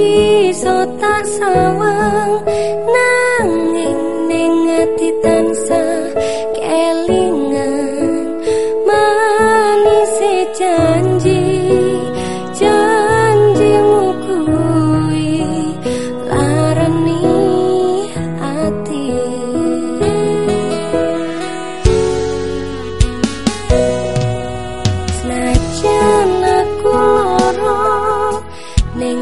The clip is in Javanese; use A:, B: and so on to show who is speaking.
A: iso tak sawang nanging ning ati tansah kelingan. Manis janji janjimu kuwi larani ati. Senajan aku loro ning